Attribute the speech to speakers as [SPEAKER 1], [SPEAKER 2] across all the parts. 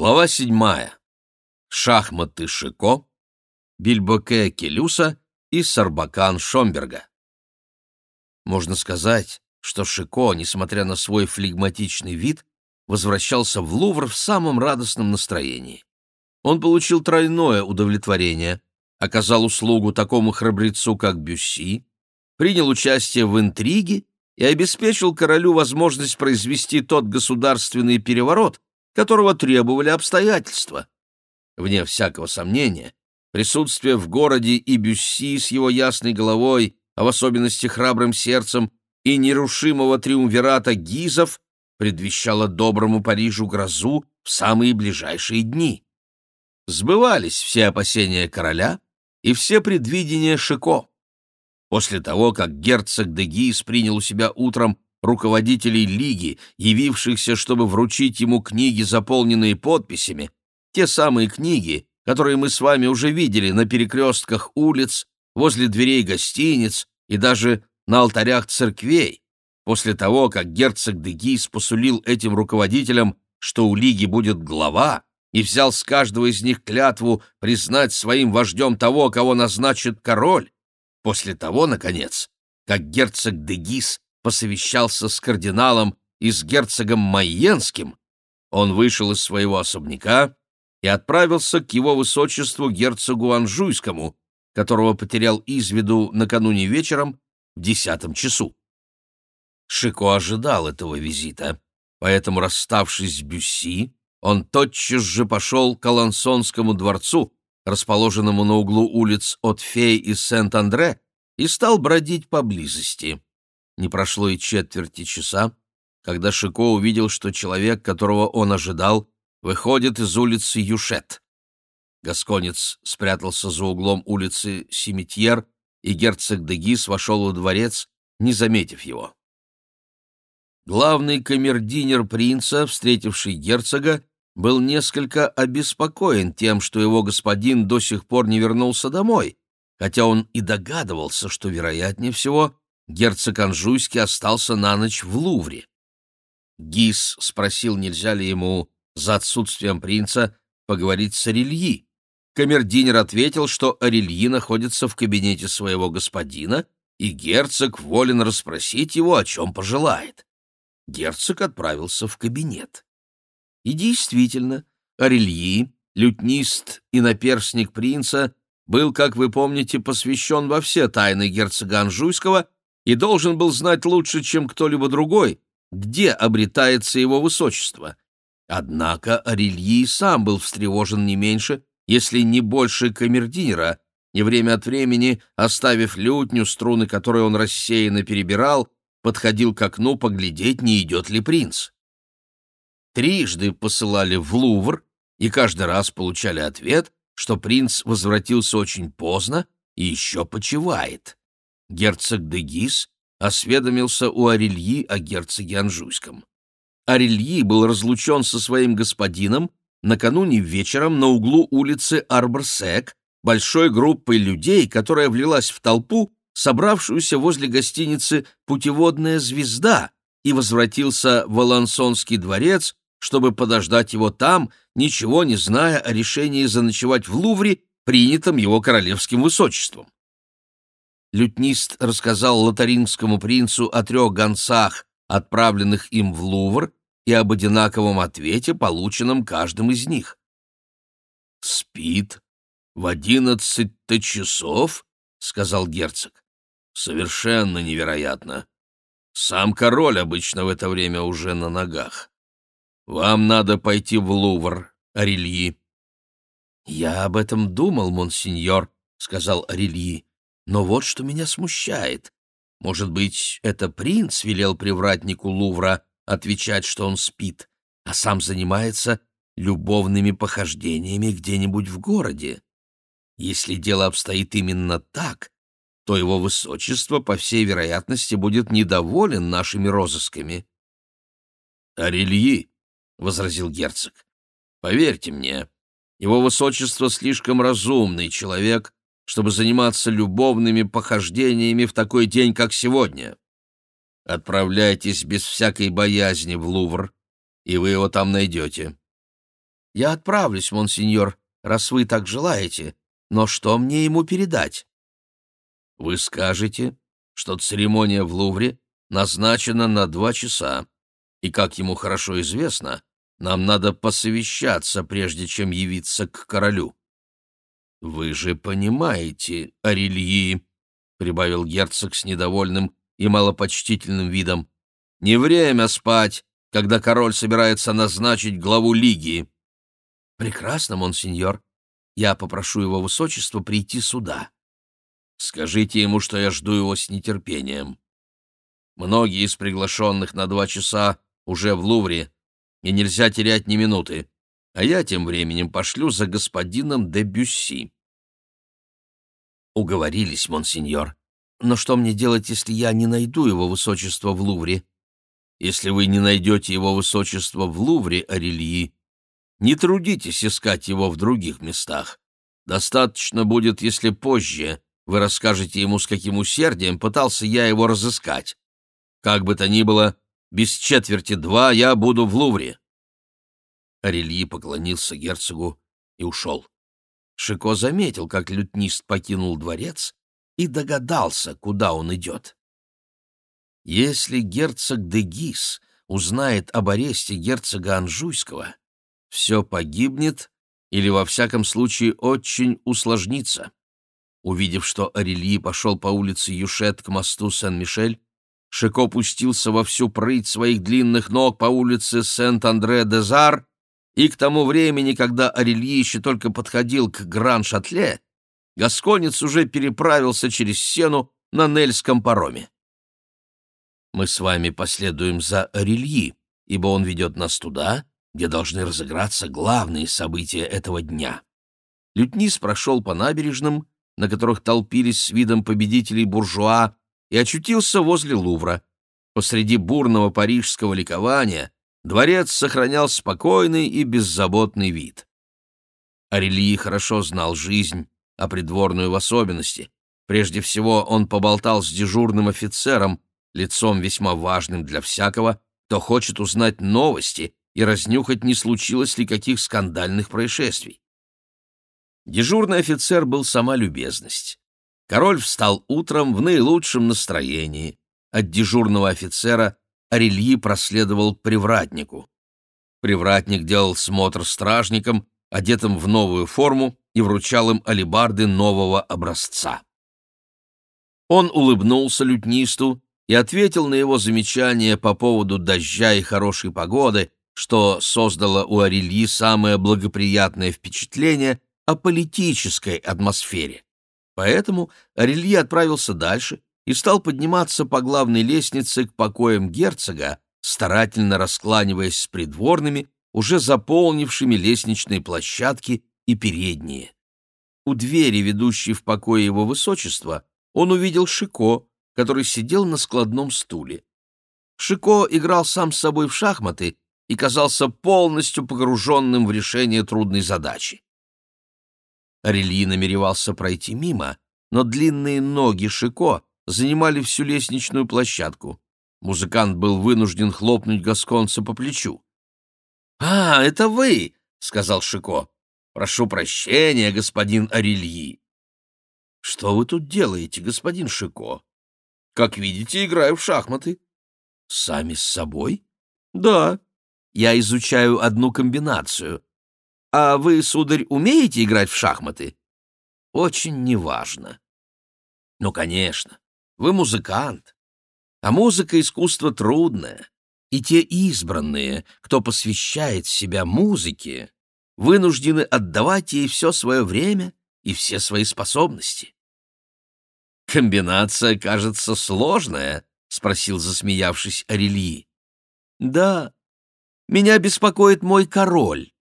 [SPEAKER 1] Глава седьмая. Шахматы Шико, Бильбоке Келюса и Сарбакан Шомберга. Можно сказать, что Шико, несмотря на свой флегматичный вид, возвращался в Лувр в самом радостном настроении. Он получил тройное удовлетворение, оказал услугу такому храбрецу, как Бюсси, принял участие в интриге и обеспечил королю возможность произвести тот государственный переворот, которого требовали обстоятельства. Вне всякого сомнения, присутствие в городе и Бюсси с его ясной головой, а в особенности храбрым сердцем, и нерушимого триумвирата Гизов предвещало доброму Парижу грозу в самые ближайшие дни. Сбывались все опасения короля и все предвидения Шико. После того, как герцог де Гиз принял у себя утром руководителей лиги, явившихся, чтобы вручить ему книги, заполненные подписями, те самые книги, которые мы с вами уже видели на перекрестках улиц, возле дверей гостиниц и даже на алтарях церквей, после того, как герцог де Гиз посулил этим руководителям, что у лиги будет глава, и взял с каждого из них клятву признать своим вождем того, кого назначит король, после того, наконец, как герцог де Гиз посовещался с кардиналом и с герцогом Майенским, он вышел из своего особняка и отправился к его высочеству герцогу Анжуйскому, которого потерял из виду накануне вечером в десятом часу. Шико ожидал этого визита, поэтому, расставшись с Бюсси, он тотчас же пошел к Алансонскому дворцу, расположенному на углу улиц от Фей и Сент-Андре, и стал бродить поблизости. Не прошло и четверти часа, когда Шико увидел, что человек, которого он ожидал, выходит из улицы Юшет. Гасконец спрятался за углом улицы Симитьер, и герцог Дегис вошел во дворец, не заметив его. Главный камердинер принца, встретивший герцога, был несколько обеспокоен тем, что его господин до сих пор не вернулся домой, хотя он и догадывался, что, вероятнее всего, герцог Анжуйский остался на ночь в Лувре. Гис спросил, нельзя ли ему, за отсутствием принца, поговорить с Орельи. Камердинер ответил, что Орельи находится в кабинете своего господина, и герцог волен расспросить его, о чем пожелает. Герцог отправился в кабинет. И действительно, Орельи, лютнист и наперсник принца, был, как вы помните, посвящен во все тайны герцога Анжуйского и должен был знать лучше, чем кто-либо другой, где обретается его высочество. Однако Орельи сам был встревожен не меньше, если не больше камердинера, и время от времени, оставив лютню, струны которой он рассеянно перебирал, подходил к окну поглядеть, не идет ли принц. Трижды посылали в Лувр и каждый раз получали ответ, что принц возвратился очень поздно и еще почивает герцог де Гис осведомился у Арельи о герцоге Анжуйском. Арельи был разлучен со своим господином накануне вечером на углу улицы Арборсек большой группой людей, которая влилась в толпу, собравшуюся возле гостиницы «Путеводная звезда», и возвратился в Алансонский дворец, чтобы подождать его там, ничего не зная о решении заночевать в Лувре, принятом его королевским высочеством лютнист рассказал лотарингскому принцу о трех гонцах, отправленных им в Лувр, и об одинаковом ответе, полученном каждым из них. «Спит в одиннадцать-то часов?» — сказал герцог. «Совершенно невероятно. Сам король обычно в это время уже на ногах. Вам надо пойти в Лувр, Арельи». «Я об этом думал, монсеньор», — сказал Арельи. Но вот что меня смущает. Может быть, это принц велел привратнику Лувра отвечать, что он спит, а сам занимается любовными похождениями где-нибудь в городе. Если дело обстоит именно так, то его высочество, по всей вероятности, будет недоволен нашими розысками. — Арельи, — возразил герцог, — поверьте мне, его высочество слишком разумный человек, чтобы заниматься любовными похождениями в такой день, как сегодня. Отправляйтесь без всякой боязни в Лувр, и вы его там найдете. Я отправлюсь, монсеньор, раз вы так желаете, но что мне ему передать? Вы скажете, что церемония в Лувре назначена на два часа, и, как ему хорошо известно, нам надо посовещаться, прежде чем явиться к королю. Вы же понимаете, Арельи, — прибавил герцог с недовольным и малопочтительным видом, — не время спать, когда король собирается назначить главу лиги. Прекрасно, монсеньор. Я попрошу его высочество прийти сюда. Скажите ему, что я жду его с нетерпением. Многие из приглашенных на два часа уже в Лувре, и нельзя терять ни минуты, а я тем временем пошлю за господином де Бюсси. Уговорились, монсеньор. Но что мне делать, если я не найду его высочество в Лувре? Если вы не найдете его высочество в Лувре, Арельи, не трудитесь искать его в других местах. Достаточно будет, если позже вы расскажете ему, с каким усердием пытался я его разыскать. Как бы то ни было, без четверти два я буду в Лувре. Арельи поклонился герцогу и ушел. Шико заметил, как лютнист покинул дворец, и догадался, куда он идет. Если герцог де Гис узнает об аресте герцога Анжуйского, все погибнет или, во всяком случае, очень усложнится. Увидев, что Арельи пошел по улице Юшет к мосту Сен-Мишель, Шико пустился во всю прыть своих длинных ног по улице Сент-Андре-де-Зар, и к тому времени, когда Арельи еще только подходил к Гран-Шатле, Гасконец уже переправился через Сену на Нельском пароме. Мы с вами последуем за Арельи, ибо он ведет нас туда, где должны разыграться главные события этого дня. Лютнис прошел по набережным, на которых толпились с видом победителей буржуа, и очутился возле Лувра. Посреди бурного парижского ликования дворец сохранял спокойный и беззаботный вид. Арельи хорошо знал жизнь, а придворную в особенности. Прежде всего он поболтал с дежурным офицером, лицом весьма важным для всякого, кто хочет узнать новости и разнюхать, не случилось ли каких скандальных происшествий. Дежурный офицер был сама любезность. Король встал утром в наилучшем настроении. От дежурного офицера Арельи проследовал к привратнику. Привратник делал смотр стражникам, одетым в новую форму, и вручал им алебарды нового образца. Он улыбнулся лютнисту и ответил на его замечание по поводу дождя и хорошей погоды, что создало у Арельи самое благоприятное впечатление о политической атмосфере. Поэтому Арельи отправился дальше и стал подниматься по главной лестнице к покоям герцога, старательно раскланиваясь с придворными, уже заполнившими лестничные площадки и передние. У двери, ведущей в покое его высочества, он увидел Шико, который сидел на складном стуле. Шико играл сам с собой в шахматы и казался полностью погруженным в решение трудной задачи. Арельи намеревался пройти мимо, но длинные ноги Шико занимали всю лестничную площадку. Музыкант был вынужден хлопнуть Гасконца по плечу. «А, это вы!» — сказал Шико. «Прошу прощения, господин Арельи». «Что вы тут делаете, господин Шико?» «Как видите, играю в шахматы». «Сами с собой?» «Да, я изучаю одну комбинацию. А вы, сударь, умеете играть в шахматы? Очень неважно. Ну, конечно, вы музыкант. А музыка — искусство трудное. И те избранные, кто посвящает себя музыке, вынуждены отдавать ей все свое время и все свои способности. «Комбинация кажется сложная», — спросил, засмеявшись, Арельи. «Да, меня беспокоит мой король.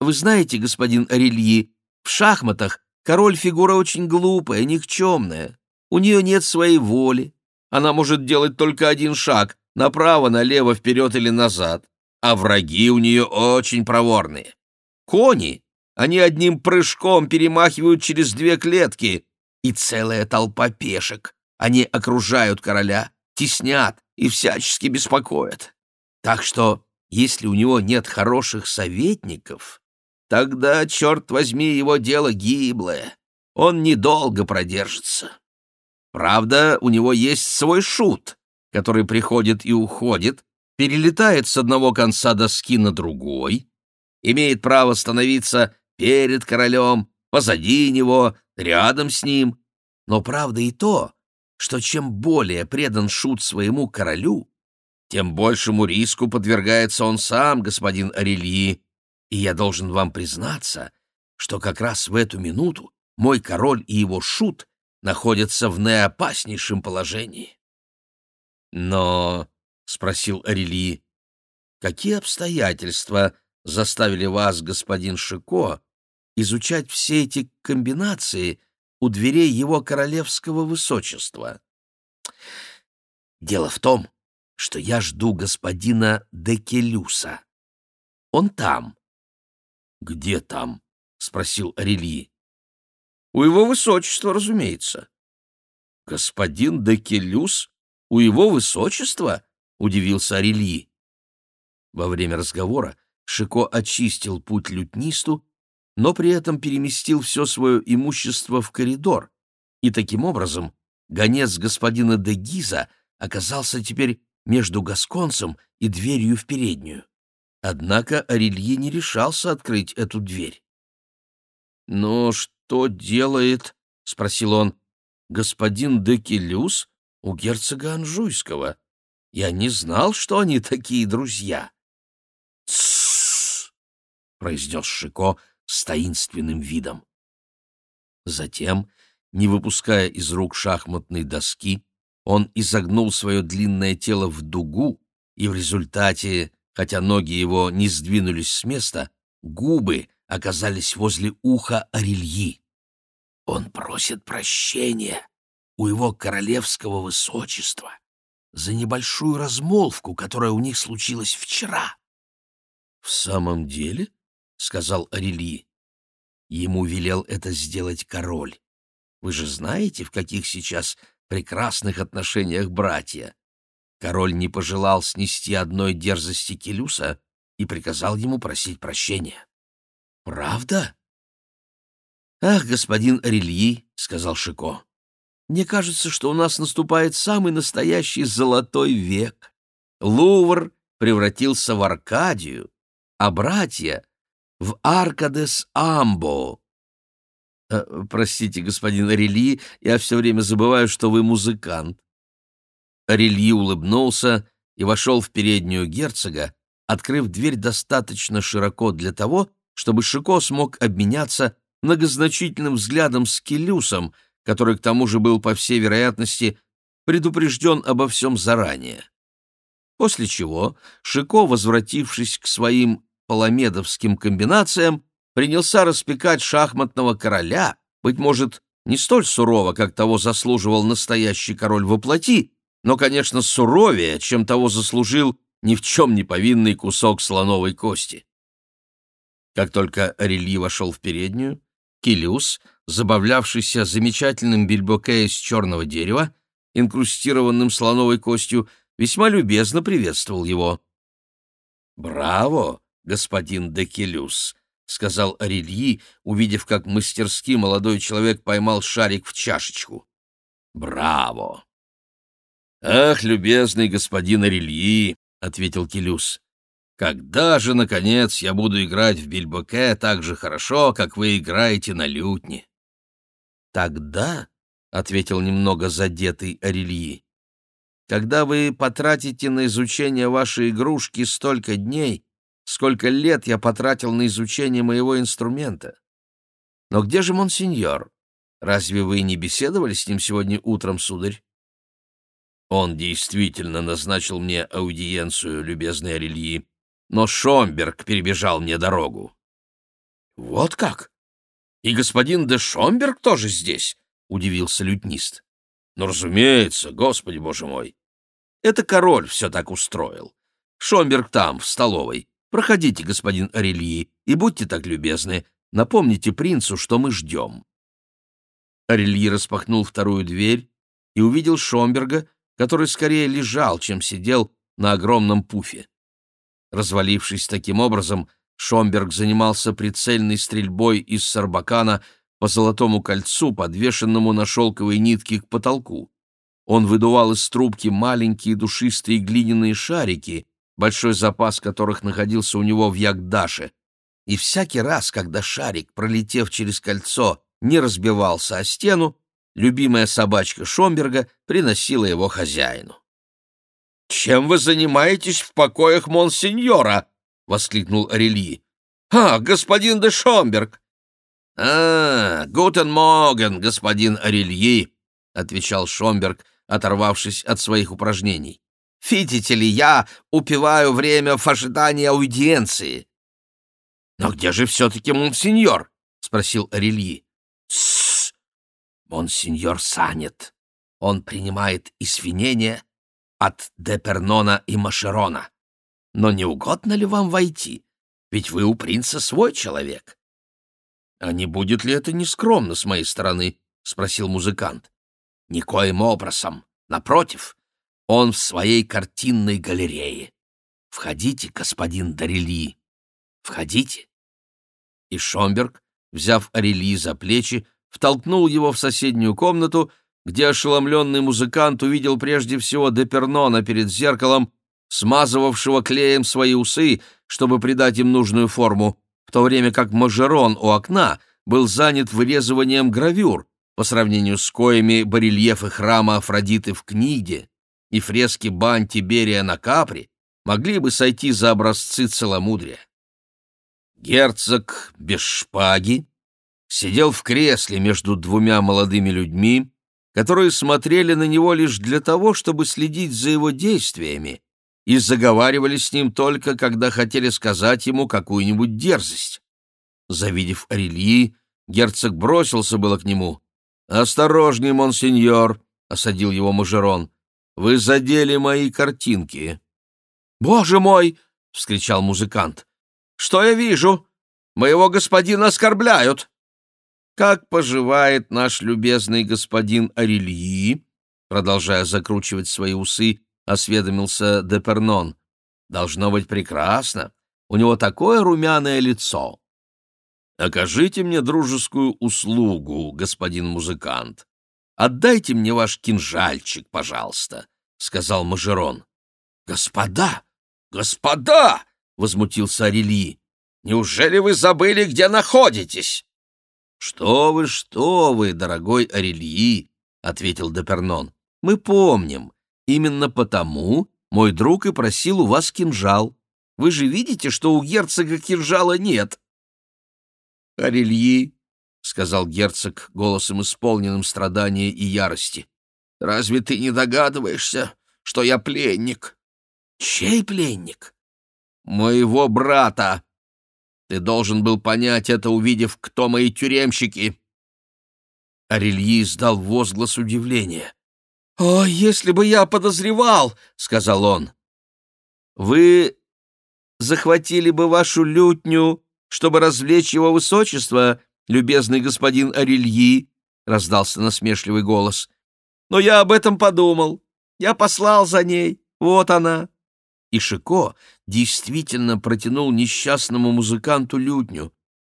[SPEAKER 1] Вы знаете, господин Арельи, в шахматах король фигура очень глупая, никчемная. У нее нет своей воли. Она может делать только один шаг — направо, налево, вперед или назад. А враги у нее очень проворные. Кони, они одним прыжком перемахивают через две клетки. И целая толпа пешек. Они окружают короля, теснят и всячески беспокоят. Так что если у него нет хороших советников, тогда, черт возьми, его дело гиблое. Он недолго продержится. Правда, у него есть свой шут, который приходит и уходит, перелетает с одного конца доски на другой, имеет право становиться перед королем, позади него, рядом с ним. Но правда и то, что чем более предан шут своему королю, тем большему риску подвергается он сам, господин Орельи, и я должен вам признаться, что как раз в эту минуту мой король и его шут находятся в наиопаснейшем положении. Но, — спросил Орельи, — какие обстоятельства заставили вас, господин Шико, изучать все эти комбинации у дверей его королевского высочества? Дело в том, что я жду господина Декелюса. Он там. — Где там? — спросил Орельи. — У его высочества, разумеется. — Господин Декелюс у его высочества? — удивился Орельи. Во время разговора Шико очистил путь лютнисту, но при этом переместил все свое имущество в коридор, и таким образом гонец господина де Гиза оказался теперь между гасконцем и дверью в переднюю. Однако Орелье не решался открыть эту дверь. «Но что делает, — спросил он, — господин де Келюс у герцога Анжуйского? Я не знал, что они такие друзья». «Тссс!» — произнес Шико с таинственным видом. Затем, не выпуская из рук шахматной доски, он изогнул свое длинное тело в дугу, и в результате, хотя ноги его не сдвинулись с места, губы оказались возле уха Орельи. Он просит прощения у его королевского высочества за небольшую размолвку, которая у них случилась вчера. — В самом деле? — сказал Орельи. Ему велел это сделать король. Вы же знаете, в каких сейчас прекрасных отношениях братья. Король не пожелал снести одной дерзости Келюса и приказал ему просить прощения. «Правда?» «Ах, господин Орельи», — сказал Шико, — «мне кажется, что у нас наступает самый настоящий золотой век. Лувр превратился в Аркадию, а братья — в Аркадес Амбо. Э, «Простите, господин Орельи, я все время забываю, что вы музыкант». Орельи улыбнулся и вошел в переднюю герцога, открыв дверь достаточно широко для того, чтобы Шико смог обменяться многозначительным взглядом с Келюсом, который к тому же был, по всей вероятности, предупрежден обо всем заранее. После чего Шико, возвратившись к своим паламедовским комбинациям, принялся распекать шахматного короля, быть может, не столь сурово, как того заслуживал настоящий король во плоти, но, конечно, суровее, чем того заслужил ни в чем не повинный кусок слоновой кости. Как только Орельи вошел в переднюю, Килиус, забавлявшийся замечательным бельбоке из черного дерева, инкрустированным слоновой костью, весьма любезно приветствовал его. «Браво, господин Декелюс!» — сказал Орельи, увидев, как мастерски молодой человек поймал шарик в чашечку. «Браво!» «Ах, любезный господин Орельи!» — ответил Келюс. «Когда же, наконец, я буду играть в бильбоке так же хорошо, как вы играете на лютне?» «Тогда», — ответил немного задетый Орельи, — «когда вы потратите на изучение вашей игрушки столько дней, сколько лет я потратил на изучение моего инструмента. Но где же монсеньор? Разве вы не беседовали с ним сегодня утром, сударь? Он действительно назначил мне аудиенцию, любезный Орельи, но Шомберг перебежал мне дорогу. Вот как? И господин де Шомберг тоже здесь? удивился лютнист. Ну, разумеется, господи боже мой. Это король все так устроил. Шомберг там, в столовой. Проходите, господин Орельи, и будьте так любезны, напомните принцу, что мы ждем». Орельи распахнул вторую дверь и увидел Шомберга, который скорее лежал, чем сидел на огромном пуфе. Развалившись таким образом, Шомберг занимался прицельной стрельбой из сарбакана по золотому кольцу, подвешенному на шелковой нитке к потолку. Он выдувал из трубки маленькие душистые глиняные шарики, большой запас которых находился у него в Ягдаше. И всякий раз, когда шарик, пролетев через кольцо, не разбивался о стену, любимая собачка Шомберга приносила его хозяину. «Чем вы занимаетесь в покоях монсеньора?» — воскликнул Орельи. «А, господин де Шомберг!» «А, гутен моген, господин Орельи!» — отвечал Шомберг, оторвавшись от своих упражнений. «Видите ли, я упиваю время в ожидании аудиенции». «Но где же все-таки монсеньор?» — спросил Орельи. «Тссс! Монсеньор санет. Он принимает извинения от Депернона и Машерона. Но не угодно ли вам войти? Ведь вы у принца свой человек». «А не будет ли это нескромно с моей стороны?» — спросил музыкант. Никоим образом. Напротив, он в своей картинной галерее. Входите, господин Дарели, входите. И Шомберг, взяв Арели за плечи, втолкнул его в соседнюю комнату, где ошеломленный музыкант увидел прежде всего Депернона перед зеркалом, смазывавшего клеем свои усы, чтобы придать им нужную форму, в то время как Мажерон у окна был занят вырезыванием гравюр, по сравнению с коями барельефы храма Афродиты в книге и фрески бань Тиберия на Капри могли бы сойти за образцы целомудрия. Герцог без шпаги сидел в кресле между двумя молодыми людьми, которые смотрели на него лишь для того, чтобы следить за его действиями, и заговаривали с ним только, когда хотели сказать ему какую-нибудь дерзость. Завидев Арельи, герцог бросился было к нему, «Осторожней, монсеньор!» — осадил его Мажерон. «Вы задели мои картинки». «Боже мой!» — вскричал музыкант. «Что я вижу? Моего господина оскорбляют!» «Как поживает наш любезный господин Арельи?» Продолжая закручивать свои усы, осведомился Депернон. «Должно быть прекрасно. У него такое румяное лицо». «Окажите мне дружескую услугу, господин музыкант. Отдайте мне ваш кинжальчик, пожалуйста», — сказал Мажерон. «Господа! Господа!» — возмутился Арели. «Неужели вы забыли, где находитесь?» «Что вы, что вы, дорогой Арельи!» — ответил Депернон. «Мы помним. Именно потому мой друг и просил у вас кинжал. Вы же видите, что у герцога кинжала нет». «Арельи», — сказал герцог голосом исполненным страдания и ярости, — «разве ты не догадываешься, что я пленник?» «Чей пленник?» «Моего брата. Ты должен был понять это, увидев, кто мои тюремщики». Арельи издал возглас удивления. «О, если бы я подозревал!» — сказал он. «Вы захватили бы вашу лютню чтобы развлечь его высочество, любезный господин Орельи, — раздался насмешливый голос. — Но я об этом подумал. Я послал за ней. Вот она. И Шико действительно протянул несчастному музыканту лютню.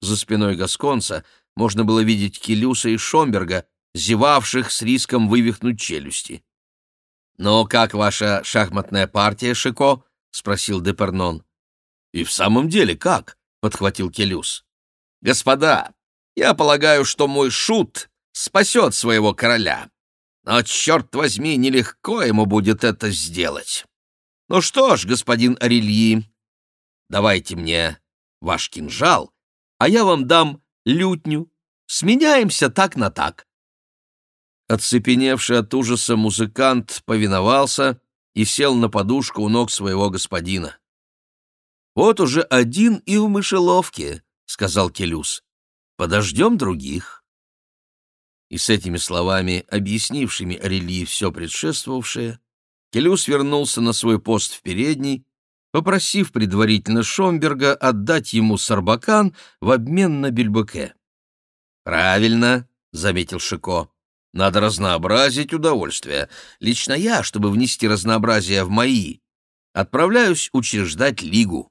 [SPEAKER 1] За спиной Гасконца можно было видеть Келюса и Шомберга, зевавших с риском вывихнуть челюсти. «Но как ваша шахматная партия, Шико?» — спросил Депернон. «И в самом деле как?» — подхватил Келюс. «Господа, я полагаю, что мой шут спасет своего короля. Но, черт возьми, нелегко ему будет это сделать. Ну что ж, господин Орельи, давайте мне ваш кинжал, а я вам дам лютню. Сменяемся так на так». Отцепеневший от ужаса музыкант повиновался и сел на подушку у ног своего господина. «Вот уже один и в мышеловке», — сказал Келюс. «Подождем других». И с этими словами, объяснившими Арелии все предшествовавшее, Келюс вернулся на свой пост в передней, попросив предварительно Шомберга отдать ему сарбакан в обмен на бельбуке. «Правильно», — заметил Шико. «Надо разнообразить удовольствие. Лично я, чтобы внести разнообразие в мои, отправляюсь учреждать лигу.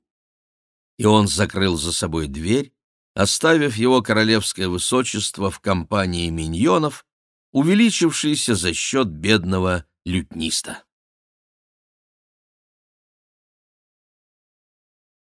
[SPEAKER 1] и он закрыл за собой дверь, оставив его королевское высочество в компании миньонов, увеличившейся за счет бедного лютниста.